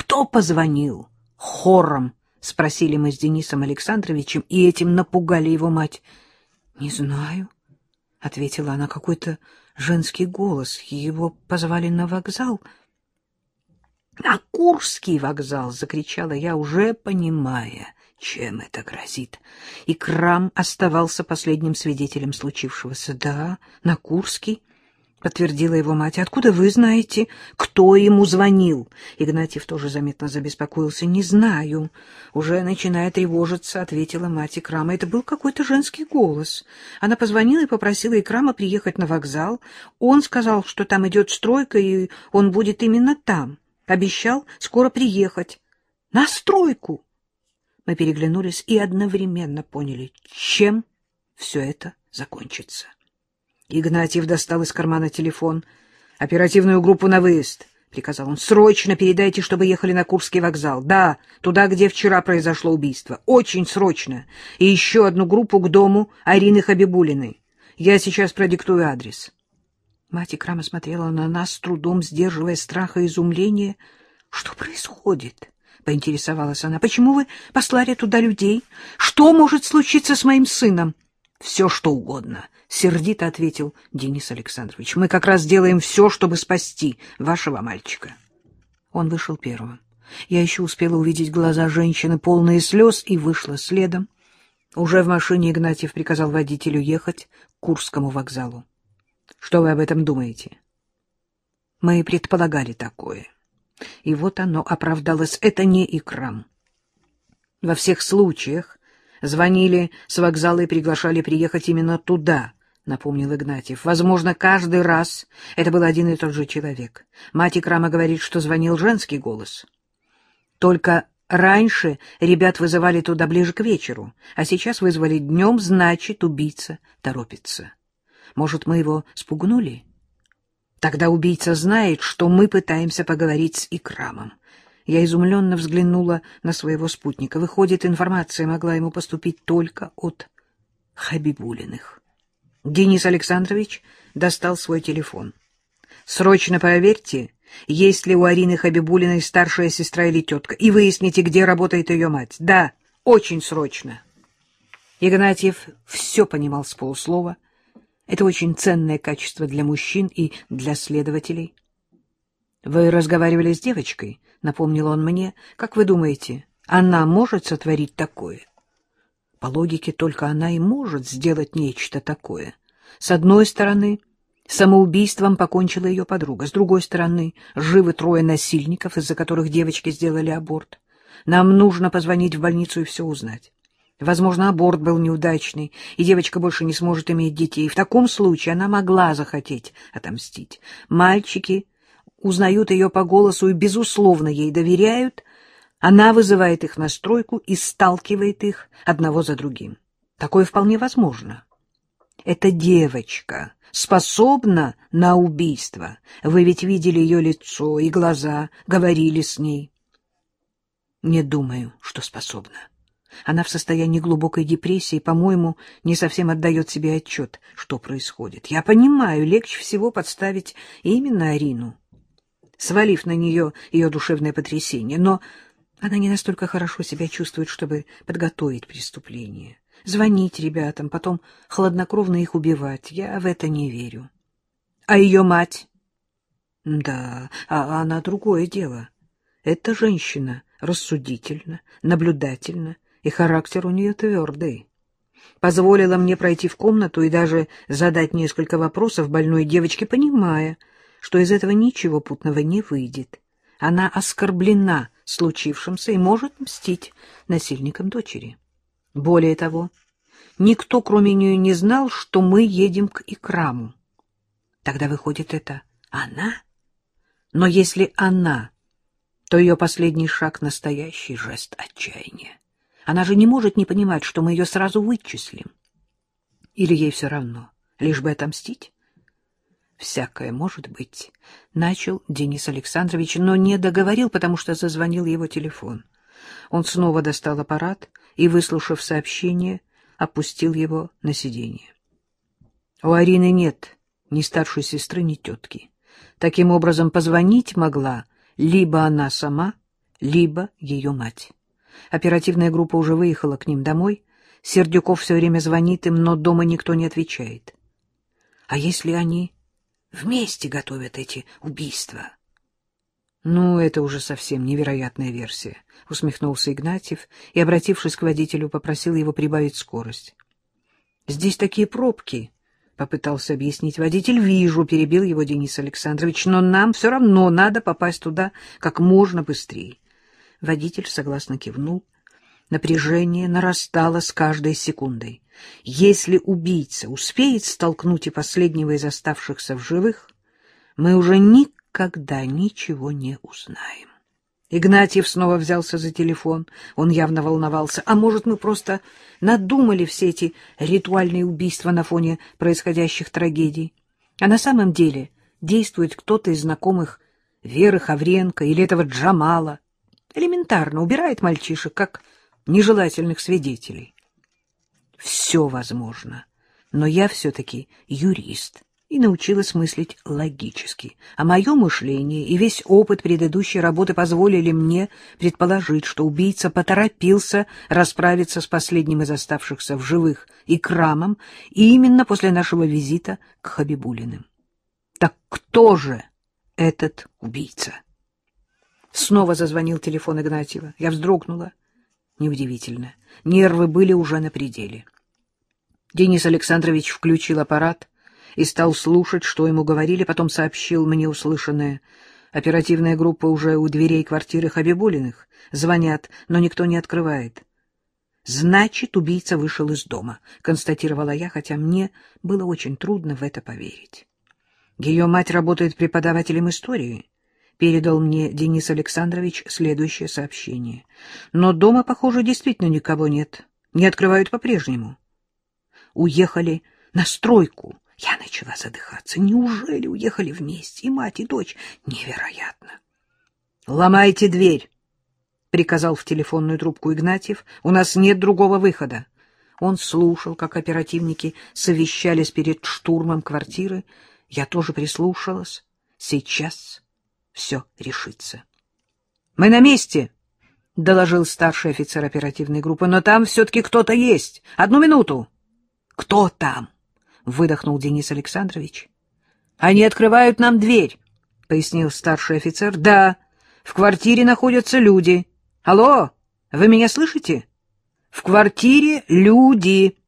Кто позвонил? Хором спросили мы с Денисом Александровичем, и этим напугали его мать. — Не знаю, — ответила она, — какой-то женский голос. Его позвали на вокзал. — На Курский вокзал! — закричала я, уже понимая, чем это грозит. И Крам оставался последним свидетелем случившегося. — Да, на Курский. — подтвердила его мать. — Откуда вы знаете, кто ему звонил? Игнатьев тоже заметно забеспокоился. — Не знаю. Уже начиная тревожиться, ответила мать Икрама. Это был какой-то женский голос. Она позвонила и попросила Икрама приехать на вокзал. Он сказал, что там идет стройка, и он будет именно там. Обещал скоро приехать. — На стройку! Мы переглянулись и одновременно поняли, чем все это закончится. — Игнатьев достал из кармана телефон. «Оперативную группу на выезд», — приказал он. «Срочно передайте, чтобы ехали на Курский вокзал. Да, туда, где вчера произошло убийство. Очень срочно. И еще одну группу к дому Арины Хабибулиной. Я сейчас продиктую адрес». Мать Икрама смотрела на нас, с трудом сдерживая страх и изумление. «Что происходит?» — поинтересовалась она. «Почему вы послали туда людей? Что может случиться с моим сыном?» «Все, что угодно», — сердито ответил Денис Александрович. «Мы как раз делаем все, чтобы спасти вашего мальчика». Он вышел первым. Я еще успела увидеть глаза женщины, полные слез, и вышла следом. Уже в машине Игнатьев приказал водителю ехать к Курскому вокзалу. «Что вы об этом думаете?» Мы предполагали такое. И вот оно оправдалось. Это не икрам. Во всех случаях звонили с вокзала и приглашали приехать именно туда, — напомнил Игнатьев. Возможно, каждый раз это был один и тот же человек. Мать Икрама говорит, что звонил женский голос. Только раньше ребят вызывали туда ближе к вечеру, а сейчас вызвали днем, значит, убийца торопится. Может, мы его спугнули? Тогда убийца знает, что мы пытаемся поговорить с Икрамом. Я изумленно взглянула на своего спутника. Выходит, информация могла ему поступить только от Хабибулиных. Денис Александрович достал свой телефон. «Срочно проверьте, есть ли у Арины Хабибулиной старшая сестра или тетка, и выясните, где работает ее мать. Да, очень срочно». Игнатьев все понимал с полуслова. Это очень ценное качество для мужчин и для следователей. «Вы разговаривали с девочкой?» — напомнил он мне. «Как вы думаете, она может сотворить такое?» По логике, только она и может сделать нечто такое. С одной стороны, самоубийством покончила ее подруга. С другой стороны, живы трое насильников, из-за которых девочки сделали аборт. Нам нужно позвонить в больницу и все узнать. Возможно, аборт был неудачный, и девочка больше не сможет иметь детей. В таком случае она могла захотеть отомстить. Мальчики узнают ее по голосу и, безусловно, ей доверяют, она вызывает их на стройку и сталкивает их одного за другим. Такое вполне возможно. Эта девочка способна на убийство. Вы ведь видели ее лицо и глаза, говорили с ней. Не думаю, что способна. Она в состоянии глубокой депрессии, по-моему, не совсем отдает себе отчет, что происходит. Я понимаю, легче всего подставить именно Арину, свалив на нее ее душевное потрясение, но она не настолько хорошо себя чувствует, чтобы подготовить преступление. Звонить ребятам, потом хладнокровно их убивать. Я в это не верю. А ее мать? Да, а она другое дело. Эта женщина рассудительна, наблюдательна, и характер у нее твердый. Позволила мне пройти в комнату и даже задать несколько вопросов больной девочке, понимая, что из этого ничего путного не выйдет. Она оскорблена случившимся и может мстить насильникам дочери. Более того, никто, кроме нее, не знал, что мы едем к Икраму. Тогда выходит это она? Но если она, то ее последний шаг — настоящий жест отчаяния. Она же не может не понимать, что мы ее сразу вычислим. Или ей все равно, лишь бы отомстить? Всякое может быть, — начал Денис Александрович, но не договорил, потому что зазвонил его телефон. Он снова достал аппарат и, выслушав сообщение, опустил его на сиденье. У Арины нет ни старшей сестры, ни тетки. Таким образом, позвонить могла либо она сама, либо ее мать. Оперативная группа уже выехала к ним домой. Сердюков все время звонит им, но дома никто не отвечает. А если они вместе готовят эти убийства? — Ну, это уже совсем невероятная версия, — усмехнулся Игнатьев и, обратившись к водителю, попросил его прибавить скорость. — Здесь такие пробки, — попытался объяснить водитель. — Вижу, — перебил его Денис Александрович, — но нам все равно надо попасть туда как можно быстрее. Водитель согласно кивнул. Напряжение нарастало с каждой секундой. Если убийца успеет столкнуть и последнего из оставшихся в живых, мы уже никогда ничего не узнаем. Игнатьев снова взялся за телефон. Он явно волновался. А может, мы просто надумали все эти ритуальные убийства на фоне происходящих трагедий? А на самом деле действует кто-то из знакомых Веры Хавренко или этого Джамала. Элементарно убирает мальчишек, как нежелательных свидетелей. Все возможно, но я все-таки юрист и научилась мыслить логически. А мое мышление и весь опыт предыдущей работы позволили мне предположить, что убийца поторопился расправиться с последним из оставшихся в живых Икрамом и именно после нашего визита к Хабибулиным. Так кто же этот убийца? Снова зазвонил телефон Игнатьева. Я вздрогнула. Неудивительно. Нервы были уже на пределе. Денис Александрович включил аппарат и стал слушать, что ему говорили, потом сообщил мне услышанное. Оперативная группа уже у дверей квартиры Хабибулиных. Звонят, но никто не открывает. «Значит, убийца вышел из дома», — констатировала я, хотя мне было очень трудно в это поверить. Ее мать работает преподавателем истории передал мне Денис Александрович следующее сообщение. Но дома, похоже, действительно никого нет. Не открывают по-прежнему. Уехали на стройку. Я начала задыхаться. Неужели уехали вместе, и мать, и дочь? Невероятно. «Ломайте дверь!» — приказал в телефонную трубку Игнатьев. «У нас нет другого выхода». Он слушал, как оперативники совещались перед штурмом квартиры. Я тоже прислушалась. Сейчас все решится. — Мы на месте, — доложил старший офицер оперативной группы, — но там все-таки кто-то есть. Одну минуту. — Кто там? — выдохнул Денис Александрович. — Они открывают нам дверь, — пояснил старший офицер. — Да, в квартире находятся люди. Алло, вы меня слышите? — В квартире люди.